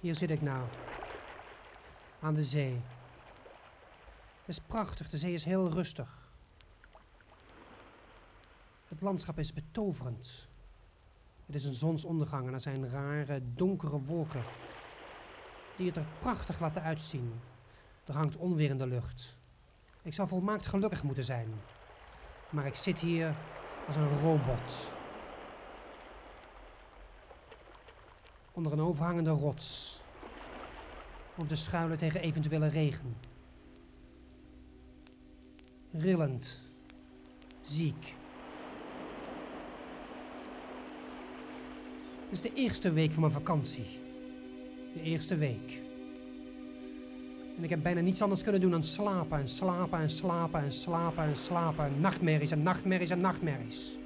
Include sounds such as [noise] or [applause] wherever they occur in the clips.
Hier zit ik nou. Aan de zee. Het is prachtig, de zee is heel rustig. Het landschap is betoverend. Het is een zonsondergang en er zijn rare, donkere wolken die het er prachtig laten uitzien. Er hangt onweer in de lucht. Ik zou volmaakt gelukkig moeten zijn. Maar ik zit hier als een robot. Onder een overhangende rots. Om te schuilen tegen eventuele regen. Rillend. Ziek. Het is de eerste week van mijn vakantie. De eerste week. En ik heb bijna niets anders kunnen doen dan slapen en slapen en slapen en slapen en slapen. En nachtmerries en nachtmerries en nachtmerries.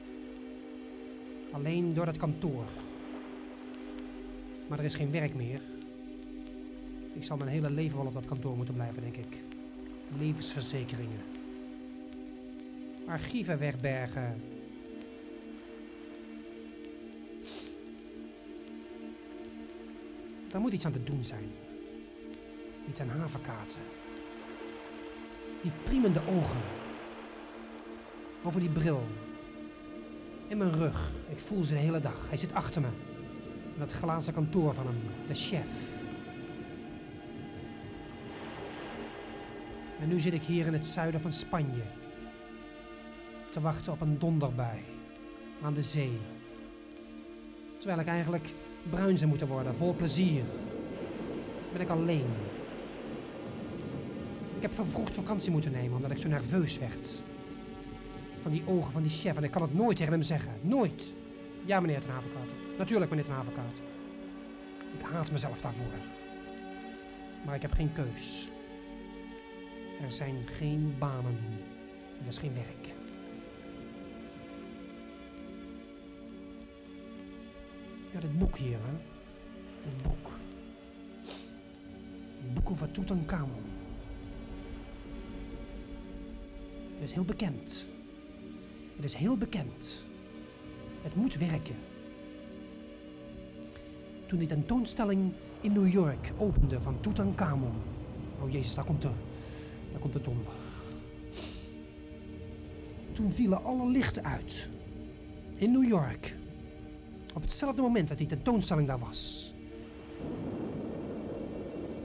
Alleen door dat kantoor. Maar er is geen werk meer. Ik zal mijn hele leven wel op dat kantoor moeten blijven, denk ik. Levensverzekeringen. Archieven wegbergen. Daar moet iets aan te doen zijn. Iets aan havenkaarten. Die priemende ogen. Over die bril. In mijn rug. Ik voel ze de hele dag. Hij zit achter me. In dat glazen kantoor van hem. De chef. En nu zit ik hier in het zuiden van Spanje. Te wachten op een donderbui. Aan de zee. Terwijl ik eigenlijk bruin zou moeten worden, vol plezier. Ben ik alleen. Ik heb vervroegd vakantie moeten nemen omdat ik zo nerveus werd. Van die ogen van die chef en ik kan het nooit tegen hem zeggen. Nooit. Ja, meneer Ten Havenkaart. Natuurlijk, meneer Ten Havenkaart. Ik haat mezelf daarvoor. Maar ik heb geen keus. Er zijn geen banen. Er is geen werk. Ja, dit boek hier, hè. Dit boek. Het boek over Tutankhamon. Het is heel bekend. Het is heel bekend. Het moet werken. Toen die tentoonstelling in New York opende van Tutankhamon. Oh jezus, daar komt de, daar komt de donder. Toen vielen alle lichten uit. In New York. Op hetzelfde moment dat die tentoonstelling daar was.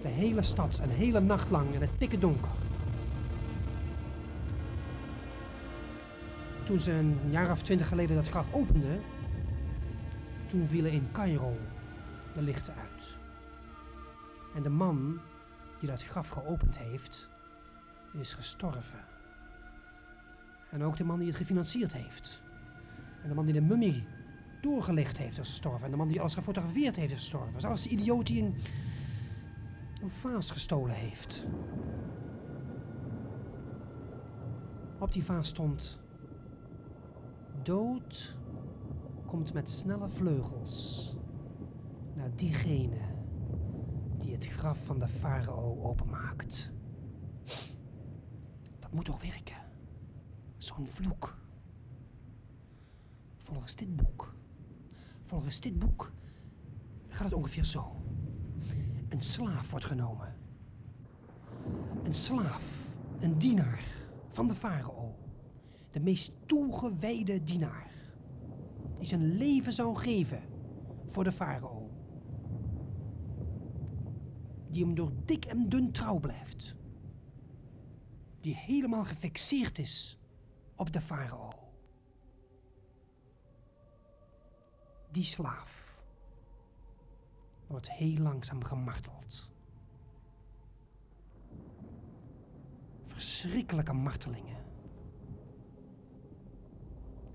De hele stad, een hele nacht lang in het pikke donker. Toen ze een jaar of twintig geleden dat graf openden, toen vielen in Cairo de lichten uit. En de man die dat graf geopend heeft, is gestorven. En ook de man die het gefinancierd heeft. En de man die de mummie doorgelicht heeft is gestorven. En de man die alles gefotografeerd heeft is gestorven. Zelfs de idioot die een, een vaas gestolen heeft. Op die vaas stond... Dood komt met snelle vleugels naar diegene die het graf van de farao openmaakt. Moet toch werken? Zo'n vloek. Volgens dit boek Volgens dit boek gaat het ongeveer zo. Een slaaf wordt genomen. Een slaaf, een dienaar van de farao. De meest toegewijde dienaar. Die zijn leven zou geven voor de farao. Die hem door dik en dun trouw blijft. Die helemaal gefixeerd is op de farao. Die slaaf wordt heel langzaam gemarteld. Verschrikkelijke martelingen.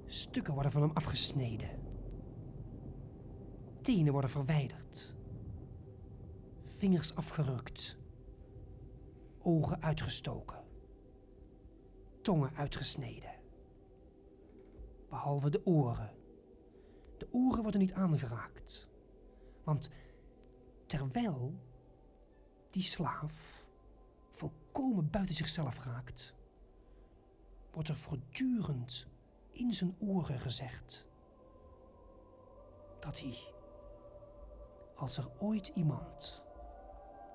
Stukken worden van hem afgesneden. Tenen worden verwijderd. Vingers afgerukt. Ogen uitgestoken. Tongen uitgesneden. Behalve de oren de oren worden niet aangeraakt. Want terwijl die slaaf volkomen buiten zichzelf raakt, wordt er voortdurend in zijn oren gezegd dat hij als er ooit iemand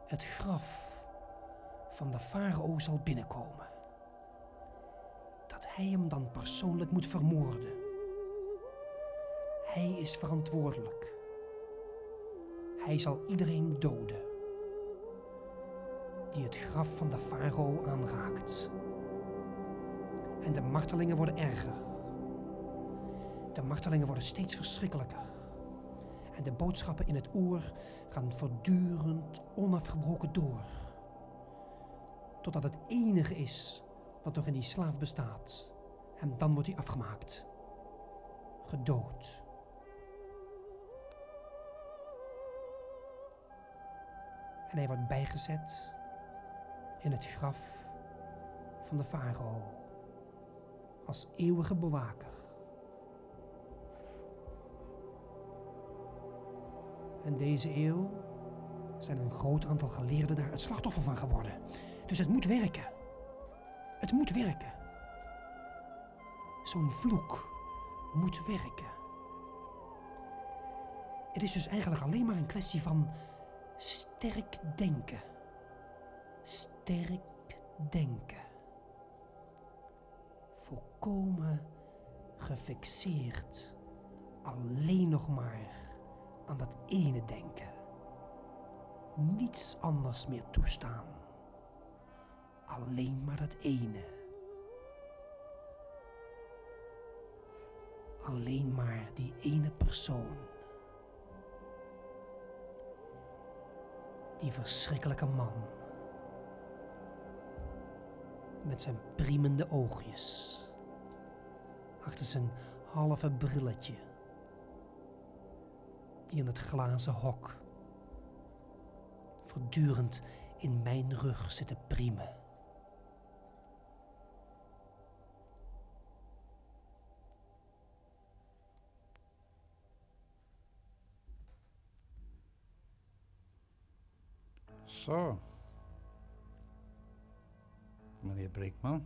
het graf van de farao zal binnenkomen, hij hem dan persoonlijk moet vermoorden. Hij is verantwoordelijk. Hij zal iedereen doden die het graf van de farao aanraakt. En de martelingen worden erger. De martelingen worden steeds verschrikkelijker. En de boodschappen in het oor gaan voortdurend onafgebroken door. Totdat het enige is wat nog in die slaaf bestaat. En dan wordt hij afgemaakt. Gedood. En hij wordt bijgezet in het graf van de farao als eeuwige bewaker. En deze eeuw zijn een groot aantal geleerden daar het slachtoffer van geworden. Dus het moet werken. Het moet werken. Zo'n vloek moet werken. Het is dus eigenlijk alleen maar een kwestie van sterk denken. Sterk denken. Volkomen gefixeerd. Alleen nog maar aan dat ene denken. Niets anders meer toestaan. Alleen maar dat ene. Alleen maar die ene persoon. Die verschrikkelijke man. Met zijn priemende oogjes. Achter zijn halve brilletje die in het glazen hok voortdurend in mijn rug zitten priemen. Zo. Meneer Brinkman.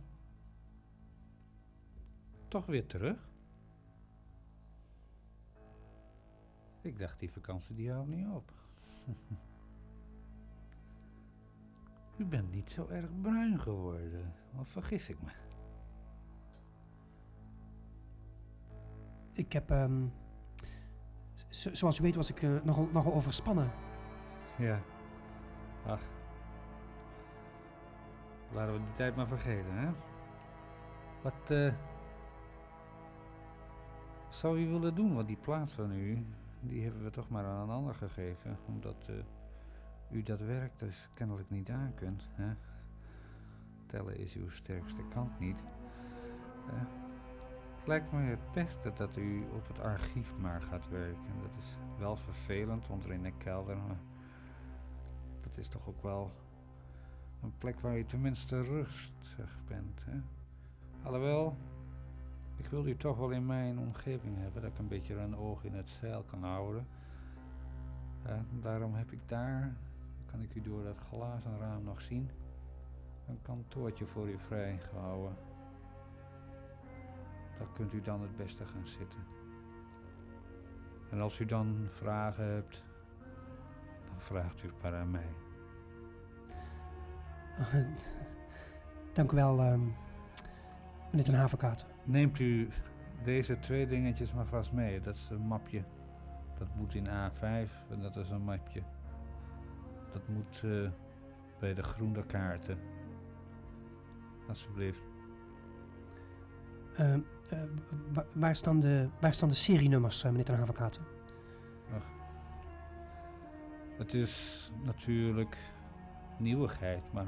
Toch weer terug? Ik dacht, die vakantie die houdt niet op. [laughs] U bent niet zo erg bruin geworden. Of vergis ik me? Ik heb, ehm, zo- zoals u weet, was ik eh, nogal, nogal overspannen. Ja. Ach. Laten we die tijd maar vergeten, hè? Wat eh, zou u willen doen? Want die plaats van u, die hebben we toch maar aan een ander gegeven. Omdat eh, u dat werk dus kennelijk niet aan kunt. Hè? Tellen is uw sterkste kant niet. Het lijkt me het beste dat u op het archief maar gaat werken. Dat is wel vervelend, want er in de kelder. Dat is toch ook wel een plek waar je tenminste rustig bent. Hè? Alhoewel, ik wil u toch wel in mijn omgeving hebben, dat ik een beetje een oog in het zeil kan houden. Daarom heb ik daar, kan ik u door dat glazen raam nog zien, een kantoortje voor u vrijgehouden. Daar kunt u dan het beste gaan zitten. En als u dan vragen hebt, dan vraagt u het maar aan mij. [laughs] Dank u wel, ehm meneer Ten Havenkaart. Neemt u deze twee dingetjes maar vast mee. Dat is een mapje. Dat moet in A5 en dat is een mapje. Dat moet eh, bij de groene kaarten. Alsjeblieft. Wa- waar, staan de, waar staan de serienummers, eh, meneer Ten Havenkaart? Het is natuurlijk nieuwigheid, maar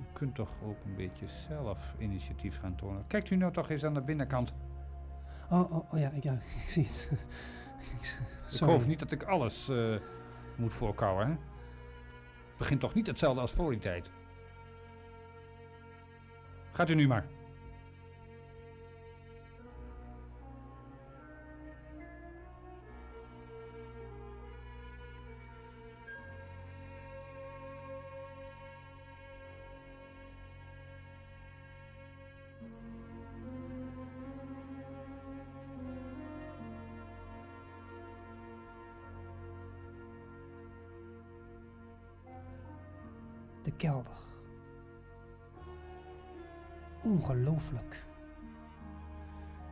u kunt toch ook een beetje zelf initiatief gaan tonen. Kijkt u nou toch eens aan de binnenkant. Oh, oh, oh ja, ik- ja, [laughs] ik zie het. Ik hoop niet dat ik alles eh, moet voorkouwen, hè? Het begint toch niet hetzelfde als voor die tijd. Gaat u nu maar. Ongelooflijk.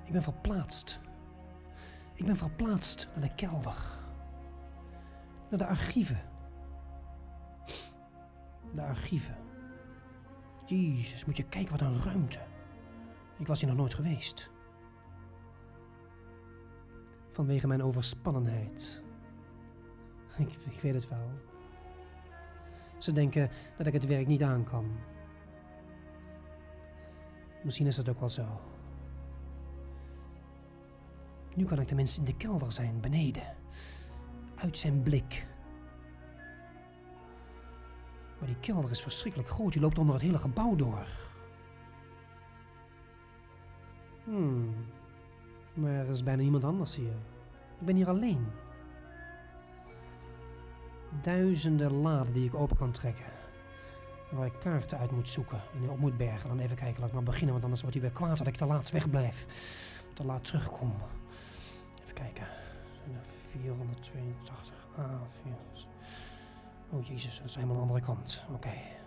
Ik ben verplaatst. Ik ben verplaatst naar de kelder. Naar de archieven. De archieven. Jezus, moet je kijken wat een ruimte. Ik was hier nog nooit geweest. Vanwege mijn overspannenheid. Ik, ik weet het wel. Ze denken dat ik het werk niet aan kan. Misschien is dat ook wel zo. Nu kan ik tenminste in de kelder zijn, beneden. Uit zijn blik. Maar die kelder is verschrikkelijk groot. Die loopt onder het hele gebouw door. Hmm. Maar er is bijna niemand anders hier. Ik ben hier alleen. Duizenden laden die ik open kan trekken. Waar ik kaarten uit moet zoeken en op moet bergen. Dan even kijken, laat ik maar beginnen, want anders wordt hij weer kwaad dat ik te laat wegblijf. Te laat terugkom. Even kijken. 482 A. 4. Oh jezus, dat is helemaal de andere kant. Oké.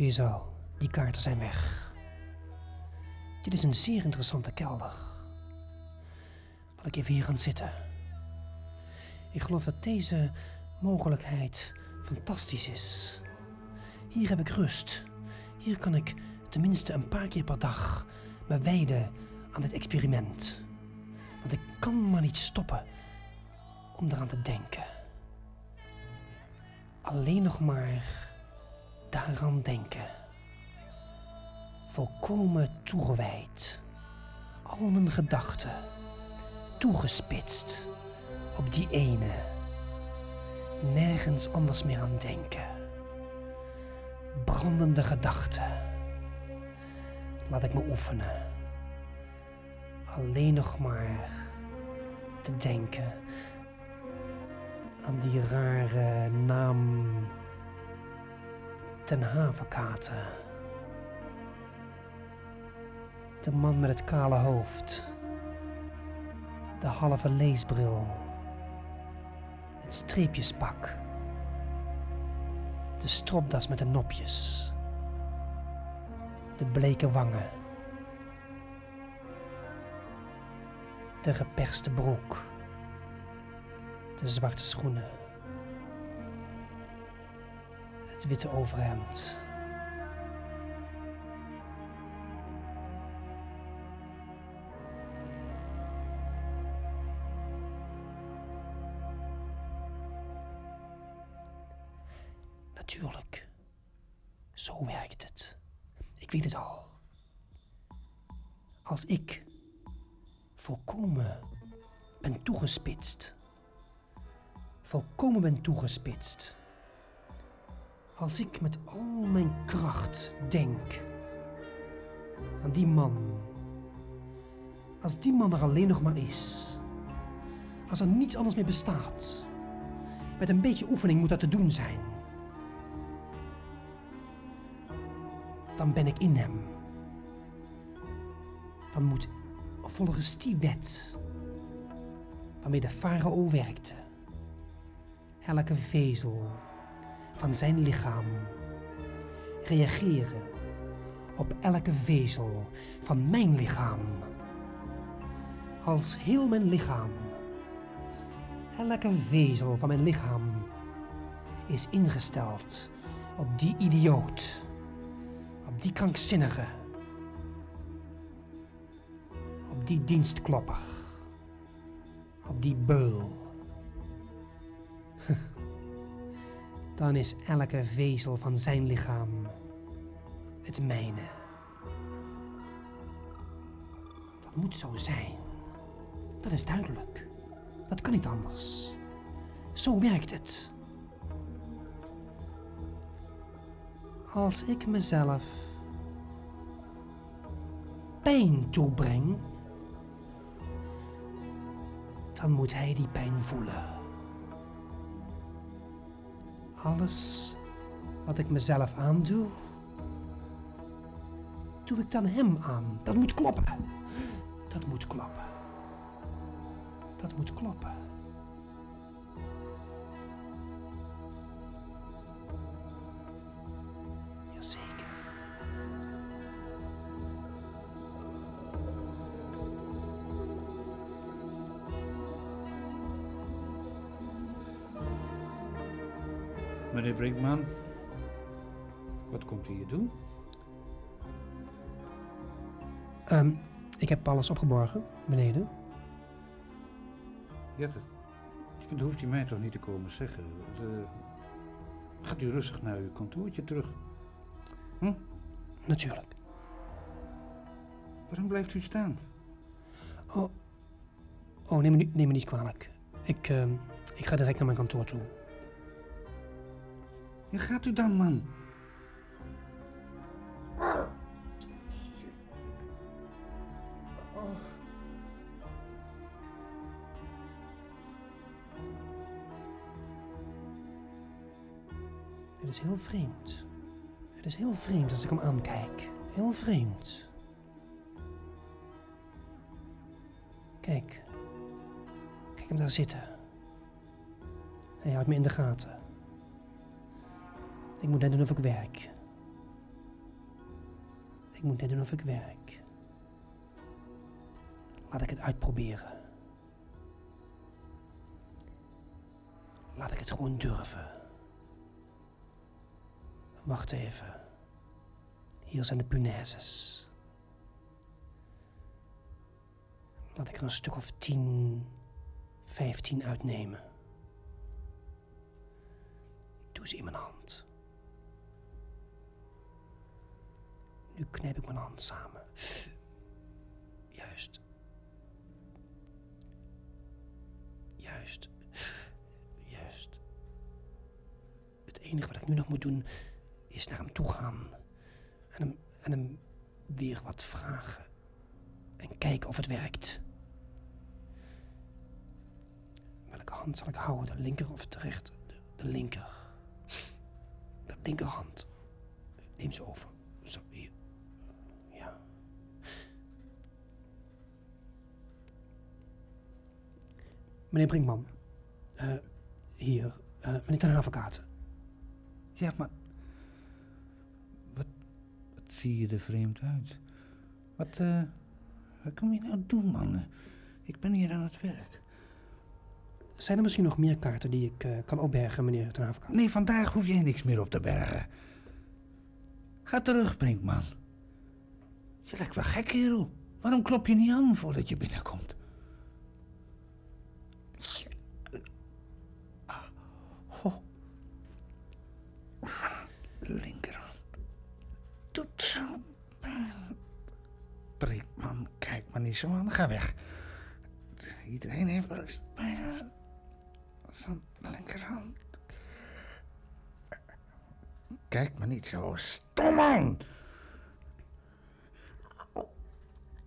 Ziezo, die kaarten zijn weg. Dit is een zeer interessante kelder. Laat ik even hier gaan zitten. Ik geloof dat deze mogelijkheid fantastisch is. Hier heb ik rust. Hier kan ik tenminste een paar keer per dag me wijden aan dit experiment. Want ik kan maar niet stoppen om eraan te denken. Alleen nog maar daaraan denken. Volkomen toegewijd. Al mijn gedachten toegespitst op die ene. Nergens anders meer aan denken. Brandende gedachten. Laat ik me oefenen. Alleen nog maar te denken aan die rare naam ten havenkaten. De man met het kale hoofd. De halve leesbril. Het streepjespak. De stropdas met de nopjes. De bleke wangen. De geperste broek. De zwarte schoenen. Het witte overhemd. Natuurlijk. Zo werkt het. Ik weet het al. Als ik volkomen ben toegespitst. Volkomen ben toegespitst. Als ik met al mijn kracht denk aan die man. Als die man er alleen nog maar is. Als er niets anders meer bestaat. Met een beetje oefening moet dat te doen zijn. Dan ben ik in hem. Dan moet volgens die wet waarmee de farao werkte, elke vezel van zijn lichaam reageren op elke vezel van mijn lichaam. Als heel mijn lichaam, elke vezel van mijn lichaam is ingesteld op die idioot, op die krankzinnige, op die dienstklopper, op die beul. Dan is elke vezel van zijn lichaam het mijne. Dat moet zo zijn. Dat is duidelijk. Dat kan niet anders. Zo werkt het. Als ik mezelf pijn toebreng, dan moet hij die pijn voelen. Alles wat ik mezelf aandoe, doe ik dan hem aan. Dat moet kloppen. Dat moet kloppen. Dat moet kloppen. Meneer Brinkman, wat komt u hier doen? Ehm, ik heb alles opgeborgen, beneden. Ja, dat, dat hoeft u mij toch niet te komen zeggen. Dat, eh, gaat u rustig naar uw kantoortje terug. Natuurlijk. Waarom blijft u staan? Oh, oh neem, me, niet- neem me niet kwalijk. Ik, ehm, ik ga direct naar mijn kantoor toe. Ja, gaat u dan, man. Het is heel vreemd. Het is heel vreemd als ik hem aankijk. Heel vreemd. Kijk. Kijk hem daar zitten. Hij houdt me in de gaten. Ik moet net doen of ik werk. Ik moet net doen of ik werk. Laat ik het uitproberen. Laat ik het gewoon durven. Wacht even. Hier zijn de punaises. Laat ik er een stuk of 10, 15 uitnemen. Ik doe ze in mijn hand. Nu knijp ik mijn hand samen. Juist. Juist. Juist. Het enige wat ik nu nog moet doen is naar hem toe gaan. En hem, en hem weer wat vragen. En kijken of het werkt. Welke hand zal ik houden? De linker of de rechter? De, linker. De linkerhand. Neem ze over. Zo, hier. Meneer Brinkman. eh, hier. eh, meneer Ten Havenkaart. Ja, maar... Wat, wat zie je er vreemd uit? Wat, eh... Wat kom je nou doen, man? Ik ben hier aan het werk. Zijn er misschien nog meer kaarten die ik kan opbergen, meneer Ten? Nee, vandaag hoef jij niks meer op te bergen. Ga terug, Brinkman. Je lijkt wel gek, kerel. Waarom klop je niet aan voordat je binnenkomt? Ah, ho. Linkerhand. Doet zo pijn. Kijk maar niet zo aan. Ga weg. Iedereen heeft wel eens pijn linkerhand. Kijk maar niet zo stom aan.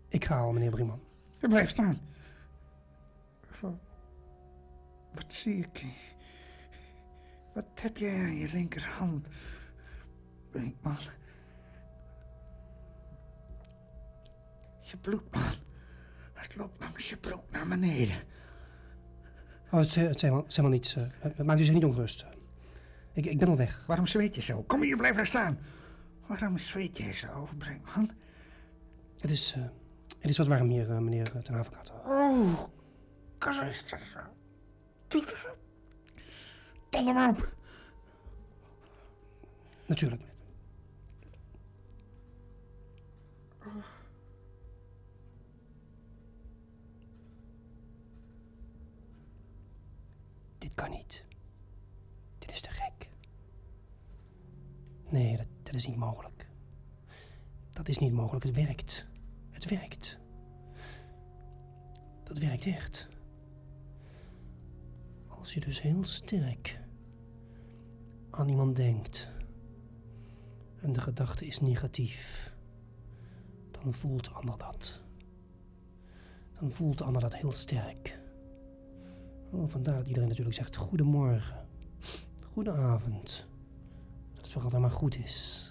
Ik ga al, meneer Brinkman. Je blijft staan. Wat zie ik? Wat heb jij aan je linkerhand? Brinkman. Je bloed, man. Het loopt langs je broek naar beneden. Oh, het is, het is helemaal, het niets. eh, maakt u zich niet ongerust. Ik, ik ben al weg. Waarom zweet je zo? Kom hier, blijf daar staan. Waarom zweet jij zo, Brinkman? Het is, eh, het is wat warm hier, eh, meneer Ten Havenkaart. Oh, Christus. Tel hem op. Natuurlijk. meneer. Dit kan niet. Dit is te gek. Nee, dat, dat is niet mogelijk. Dat is niet mogelijk. Het werkt. Het werkt. Dat werkt echt. Als je dus heel sterk aan iemand denkt en de gedachte is negatief, dan voelt de ander dat. Dan voelt de ander dat heel sterk. Oh, vandaar dat iedereen natuurlijk zegt goedemorgen, goedenavond. Dat het voor altijd maar goed is.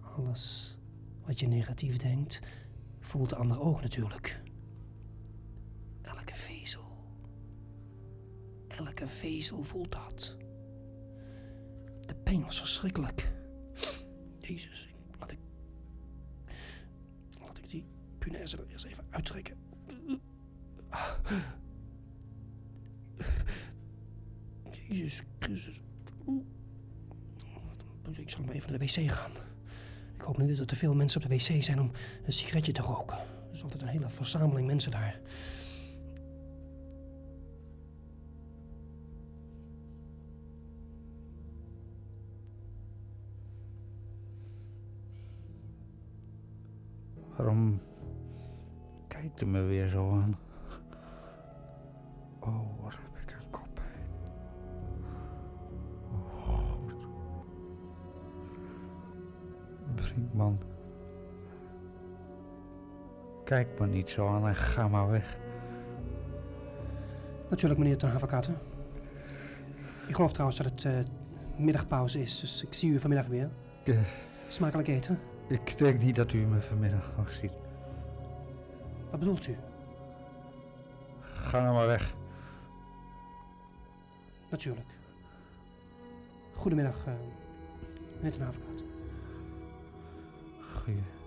[laughs] Alles wat je negatief denkt, voelt de ander ook natuurlijk. Elke vezel voelt dat. De pijn was verschrikkelijk. Jezus, laat ik. Laat ik die punaise er eerst even uittrekken. Jezus Christus. Ik zal maar even naar de wc gaan. Ik hoop niet dat er te veel mensen op de wc zijn om een sigaretje te roken. Er is altijd een hele verzameling mensen daar. U me weer zo aan? Oh, wat heb ik een koppijn. Oh, God. Brinkman. Kijk me niet zo aan en ga maar weg. Natuurlijk, meneer Ten Haverkaten. Ik geloof trouwens dat het eh, middagpauze is, dus ik zie u vanmiddag weer. Eh. Smakelijk eten. Ik denk niet dat u me vanmiddag nog ziet. Wat bedoelt u? Ga nou maar weg. Natuurlijk. Goedemiddag, eh, meneer Ten Haverkaten. Goeie.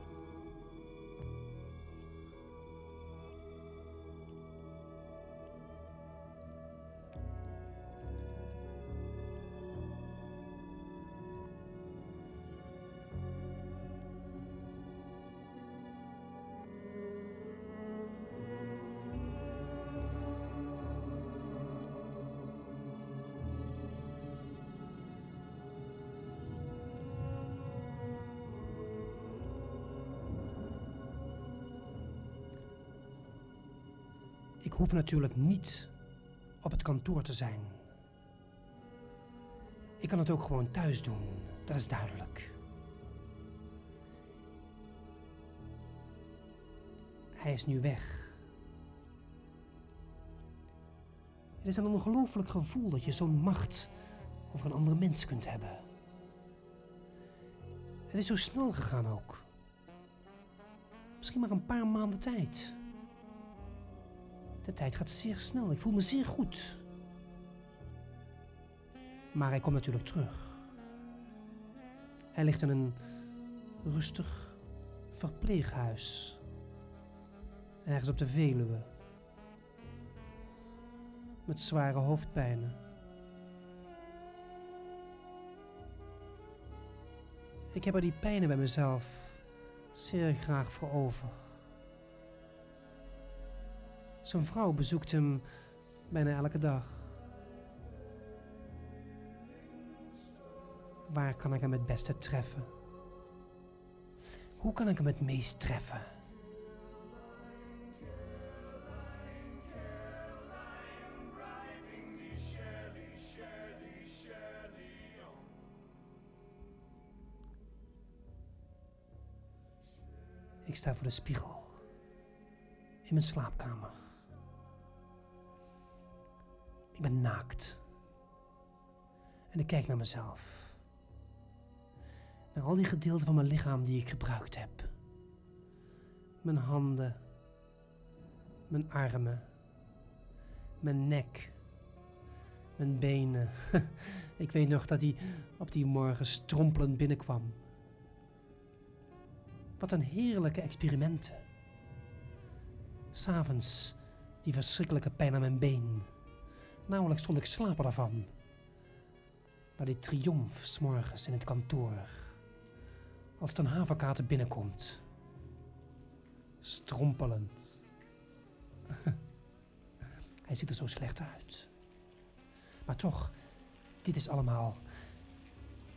Ik hoef natuurlijk niet op het kantoor te zijn. Ik kan het ook gewoon thuis doen, dat is duidelijk. Hij is nu weg. Het is een ongelooflijk gevoel dat je zo'n macht over een andere mens kunt hebben. Het is zo snel gegaan ook. Misschien maar een paar maanden tijd. De tijd gaat zeer snel. Ik voel me zeer goed. Maar hij komt natuurlijk terug. Hij ligt in een rustig verpleeghuis. Ergens op de Veluwe. Met zware hoofdpijnen. Ik heb er die pijnen bij mezelf zeer graag voor over. Zijn vrouw bezoekt hem bijna elke dag. Waar kan ik hem het beste treffen? Hoe kan ik hem het meest treffen? Ik sta voor de spiegel in mijn slaapkamer. Ben naakt. En ik kijk naar mezelf. Naar al die gedeelten van mijn lichaam die ik gebruikt heb. Mijn handen. Mijn armen. Mijn nek. Mijn benen. [laughs] ik weet nog dat hij op die morgen strompelend binnenkwam. Wat een heerlijke experimenten. S'avonds die verschrikkelijke pijn aan mijn been. Nauwelijks stond ik slapen daarvan. Maar die triomf s'morgens in het kantoor. Als ten havenkater binnenkomt. Strompelend. [laughs] Hij ziet er zo slecht uit. Maar toch, dit is allemaal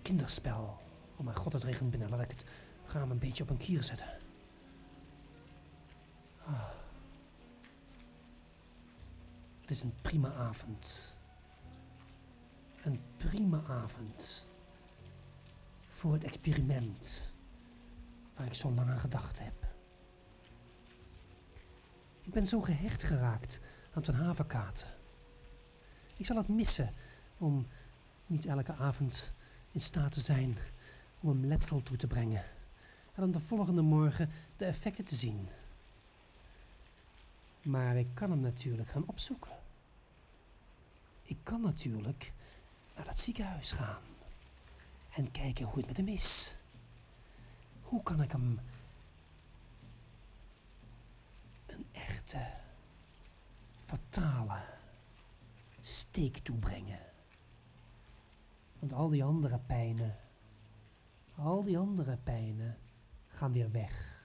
kinderspel. Oh mijn god, het regent binnen. Laat ik het raam een beetje op een kier zetten. Ah. Het is een prima avond. Een prima avond. Voor het experiment waar ik zo lang aan gedacht heb. Ik ben zo gehecht geraakt aan Ten Havenkaten. Ik zal het missen om niet elke avond in staat te zijn om hem letsel toe te brengen. En dan de volgende morgen de effecten te zien. Maar ik kan hem natuurlijk gaan opzoeken. Ik kan natuurlijk naar dat ziekenhuis gaan. En kijken hoe het met hem is. Hoe kan ik hem een echte, fatale steek toebrengen? Want al die andere pijnen, al die andere pijnen gaan weer weg.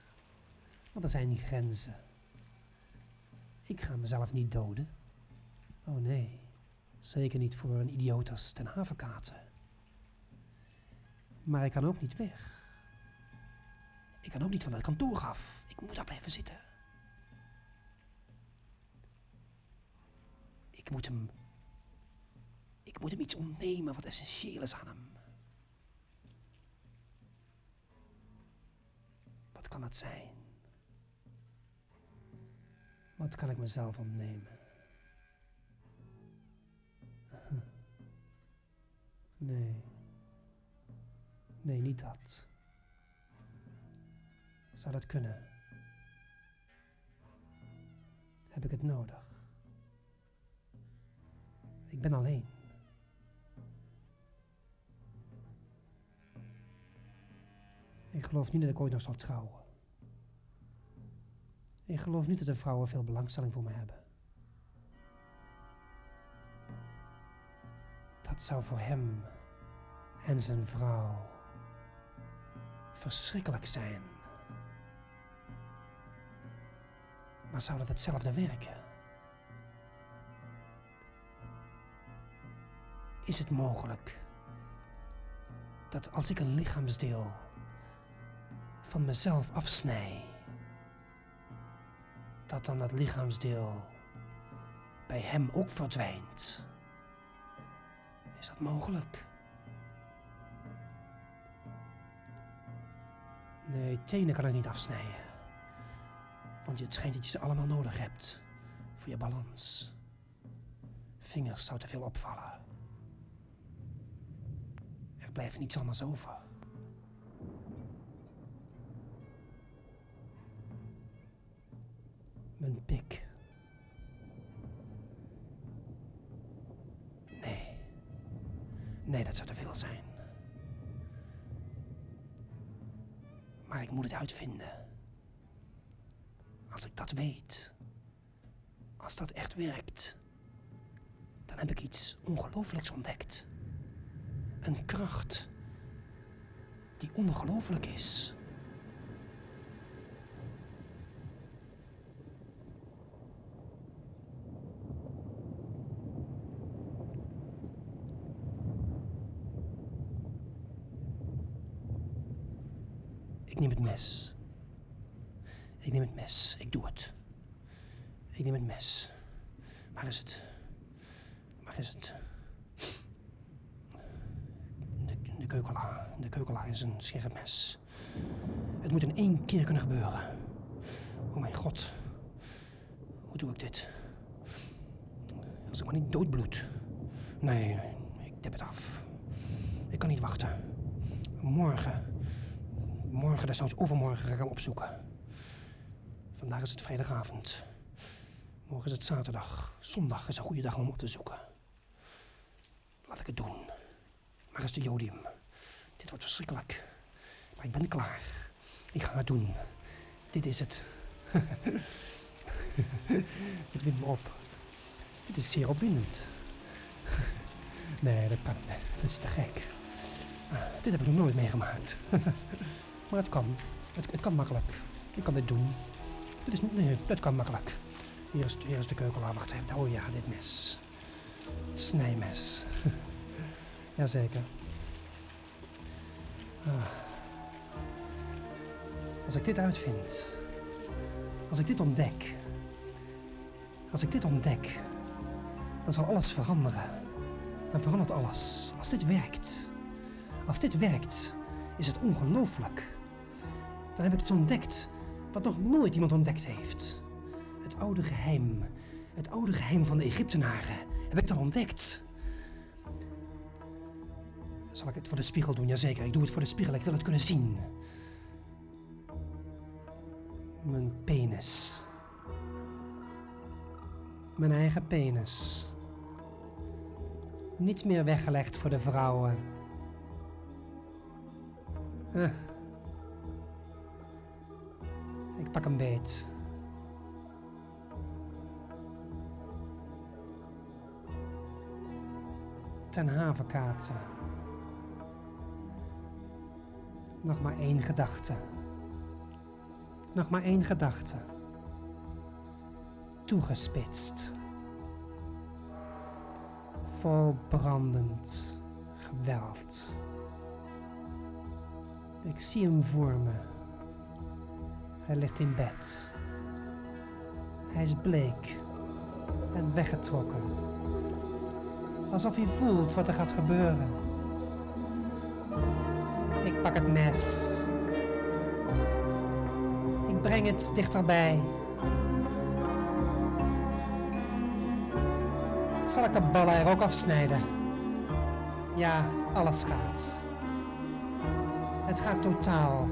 Want er zijn grenzen. Ik ga mezelf niet doden. Oh nee, zeker niet voor een idioot als ten havenkaten. Maar ik kan ook niet weg. Ik kan ook niet van het kantoor af. Ik moet daar blijven zitten. Ik moet hem. Ik moet hem iets ontnemen wat essentieel is aan hem. Wat kan het zijn? Wat kan ik mezelf ontnemen? Nee. Nee, niet dat. Zou dat kunnen? Heb ik het nodig? Ik ben alleen. Ik geloof niet dat ik ooit nog zal trouwen. Ik geloof niet dat de vrouwen veel belangstelling voor me hebben. Dat zou voor hem en zijn vrouw verschrikkelijk zijn. Maar zou dat hetzelfde werken? Is het mogelijk dat als ik een lichaamsdeel van mezelf afsnij, dat dan dat lichaamsdeel bij hem ook verdwijnt? Is dat mogelijk? Nee, tenen kan ik niet afsnijden. Want het schijnt dat je ze allemaal nodig hebt voor je balans. Vingers zou te veel opvallen. Er blijft niets anders over. Mijn pik. Nee. Nee, dat zou te veel zijn. Maar ik moet het uitvinden. Als ik dat weet, als dat echt werkt, dan heb ik iets ongelooflijks ontdekt. Een kracht die ongelooflijk is. Neem het mes. Ik neem het mes. Ik doe het. Ik neem het mes. Waar is het? Waar is het? De, de. De keukela is een scherp mes. Het moet in één keer kunnen gebeuren. Oh mijn god. Hoe doe ik dit? Als ik maar niet doodbloed. Nee, nee, ik tip het af. Ik kan niet wachten. Morgen. Morgen, desnoods overmorgen ga ik hem opzoeken. Vandaag is het vrijdagavond. Morgen is het zaterdag. Zondag is een goede dag om op te zoeken. Laat ik het doen. Waar is de jodium? Dit wordt verschrikkelijk. Maar ik ben klaar. Ik ga het doen. Dit is het. [laughs] het wint me op. Dit is zeer opwindend. nee, dat kan niet. Dat is te gek. Ah, dit heb ik nog nooit meegemaakt. [laughs] maar het kan. Het, het kan makkelijk. Ik kan dit doen. Dit is, nee, dat kan makkelijk. Hier is, de keukelaar. Wacht even. Oh ja, dit mes. Het snijmes. [laughs] Jazeker. Ah. Als ik dit uitvind. Als ik dit ontdek, als ik dit ontdek, dan zal alles veranderen. Dan verandert alles. Als dit werkt, als dit werkt, is het ongelooflijk. Dan heb ik iets ontdekt wat nog nooit iemand ontdekt heeft. Het oude geheim, het oude geheim van de Egyptenaren, heb ik dan ontdekt. Zal ik het voor de spiegel doen? Jazeker, ik doe het voor de spiegel. Ik wil het kunnen zien. Mijn penis. Mijn eigen penis. Niet meer weggelegd voor de vrouwen. Huh. Ik pak een beet. Ten havenkaten. Nog maar één gedachte. Nog maar één gedachte. Toegespitst. Vol brandend geweld. Ik zie hem voor me. Hij ligt in bed. Hij is bleek en weggetrokken. Alsof hij voelt wat er gaat gebeuren. Ik pak het mes. Ik breng het dichterbij. Zal ik de ballen er ook afsnijden? Ja, alles gaat. Het gaat totaal.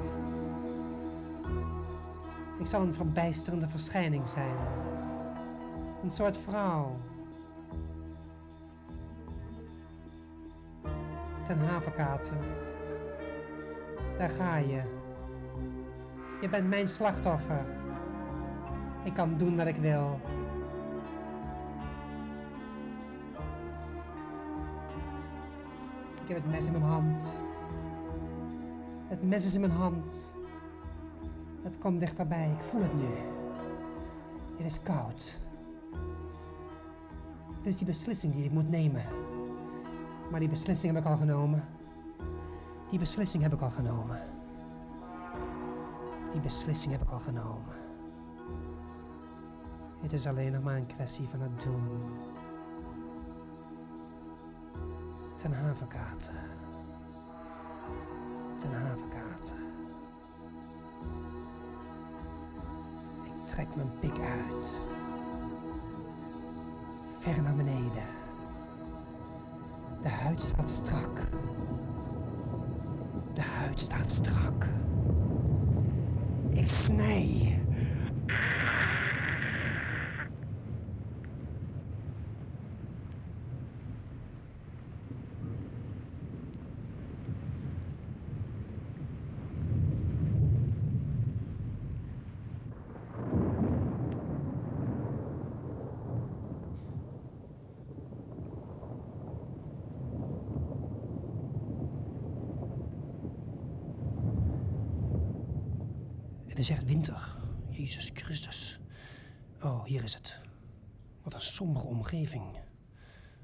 Ik zal een verbijsterende verschijning zijn. Een soort vrouw. Ten havenkaten. Daar ga je. Je bent mijn slachtoffer. Ik kan doen wat ik wil. Ik heb het mes in mijn hand. Het mes is in mijn hand. Het komt dichterbij. Ik voel het nu. Het is koud. Is die beslissing die ik moet nemen. Maar die beslissing heb ik al genomen. Die beslissing heb ik al genomen. Die beslissing heb ik al genomen. Het is alleen nog maar een kwestie van het doen. Ten havenkaten. Ten havenkaten. Trek mijn pik uit. Ver naar beneden. De huid staat strak. De huid staat strak. Ik snij. Is echt winter. Jezus Christus. Oh, hier is het. Wat een sombere omgeving.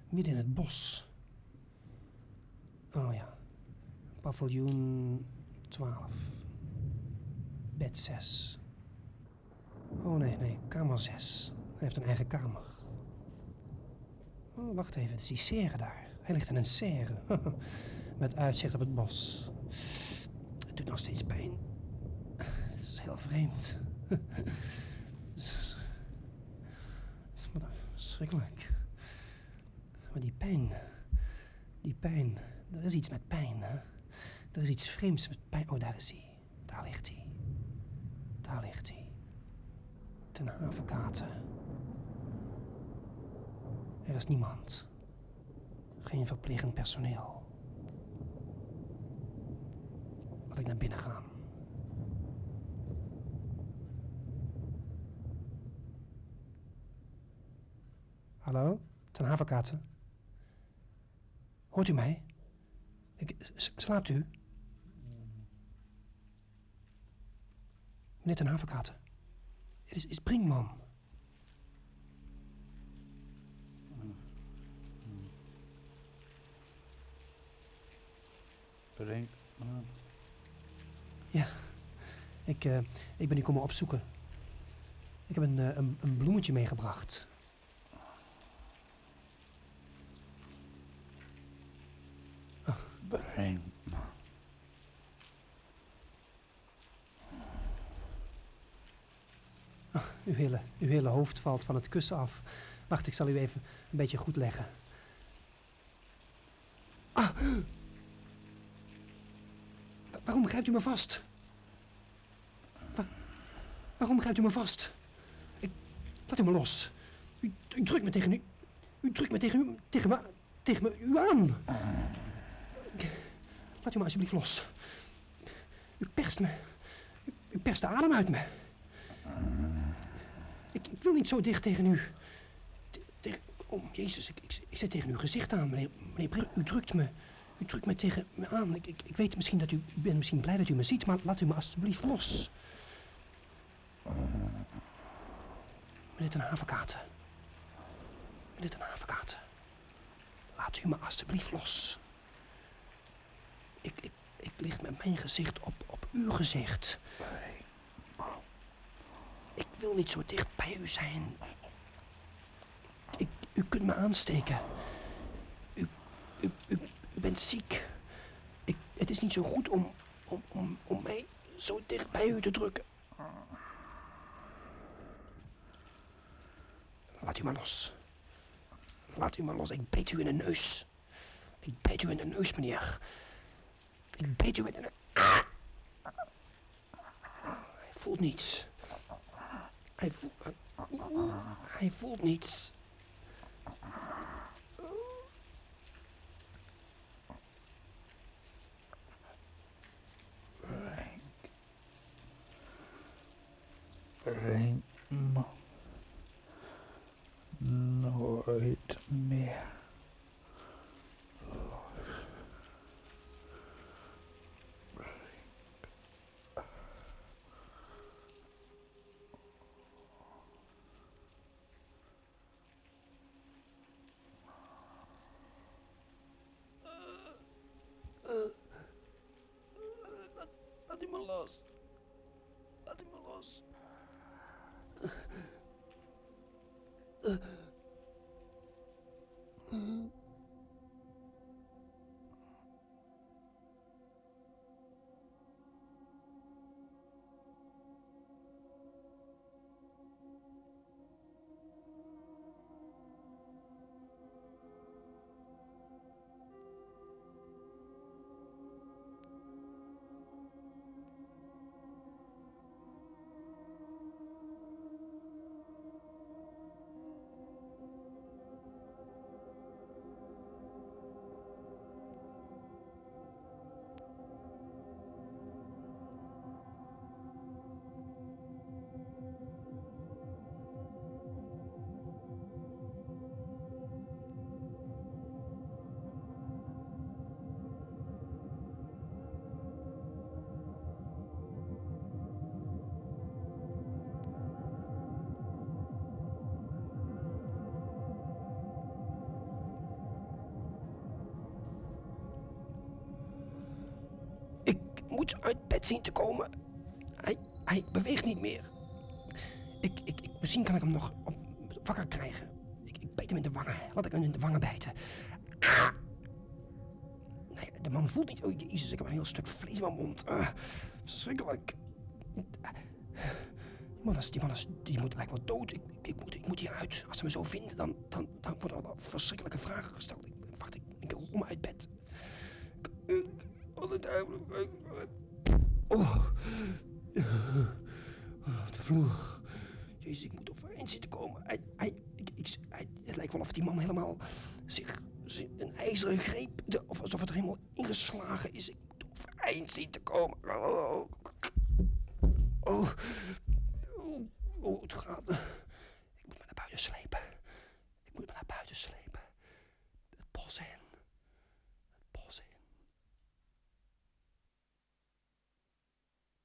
Midden in het bos. Oh ja. Paviljoen 12. Bed 6. Oh nee, nee, kamer 6. Hij heeft een eigen kamer. Oh, wacht even, het is die serre daar. Hij ligt in een serre. [laughs] Met uitzicht op het bos. Het doet nog steeds pijn. Het is heel vreemd. [laughs] Wat verschrikkelijk. Maar die pijn. Die pijn. Er is iets met pijn, hè? Er is iets vreemds met pijn. Oh, daar is hij. Daar ligt hij. Daar ligt hij. Ten havenkaten. Er is niemand. Geen verplegend personeel. Laat ik naar binnen gaan. Hallo, ten havenkaten. Hoort u mij? Ik, slaapt u? Meneer ten havenkaten. Het is, is Brinkman. Brink. Ja, ik, eh, ik ben u komen opzoeken. Ik heb een, eh, een, een bloemetje meegebracht. Breng me. Uw hele, uw hele hoofd valt van het kussen af. Wacht, ik zal u even een beetje goed leggen. Ah! Wa- Waarom grijpt u me vast? Wa- waarom grijpt u me vast? Ik, laat u me los. U, u drukt me tegen u. U drukt me tegen u. Tegen me. Tegen me. U aan. Laat u me alsjeblieft los. U perst me. U, u perst de adem uit me. Ik, ik wil niet zo dicht tegen u. Te- tegen- oh, jezus, ik, ik, zit tegen uw gezicht aan, meneer, meneer. U drukt me. U drukt me tegen me aan. Ik, ik, weet misschien dat u... Ik ben misschien blij dat u me ziet, maar laat u me alstublieft los. Meneer ten Havenkaten. Meneer ten Havenkaten. Laat u me alstublieft los. Ik, ik, ik lig met mijn gezicht op, op uw gezicht. Ik wil niet zo dicht bij u zijn. Ik, u kunt me aansteken. U, u, u, u bent ziek. Ik, het is niet zo goed om, om, om, om mij zo dicht bij u te drukken. Laat u maar los. Laat u maar los. Ik beet u in de neus. Ik beet u in de neus, meneer. Ik beet u neus. Ah! Hij voelt niets. Hij voelt... Hij voelt niets. Me. Nooit meer. Laat u me los. Laat u me los. Uit bed zien te komen. Hij, hij beweegt niet meer. Ik, ik, ik, misschien kan ik hem nog op, wakker krijgen. Ik, ik hem in de wangen. Laat ik hem in de wangen bijten. Nee, de man voelt niet. Oh jezus, ik heb een heel stuk vlees in mijn mond. Ah, verschrikkelijk. Die man, is, die man die moet, lijkt wel dood. Ik, ik, ik moet, ik moet hieruit. Als ze me zo vinden, dan, dan, dan worden wel verschrikkelijke vragen gesteld. Ik, wacht, ik, ik rol uit bed. Een duivel. Oh. Oh, de vloer. Jezus, ik moet overeind zitten komen. Hij, hij, ik, ik, het lijkt wel of die man helemaal zich, zich een ijzeren greep, de,